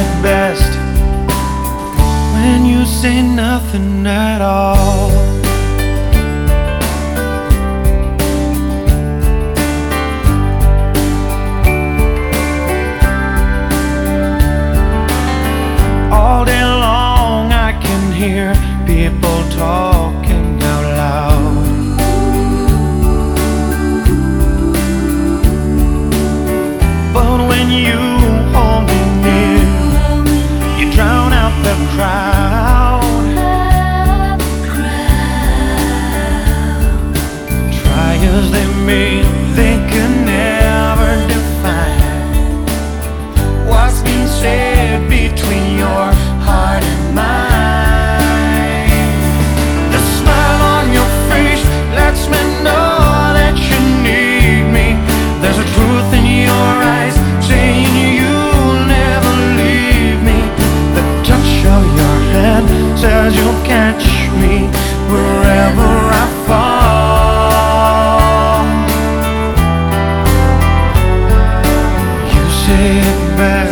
it best when you say nothing at. All the crowd. Says you'll catch me wherever I fall. You say it best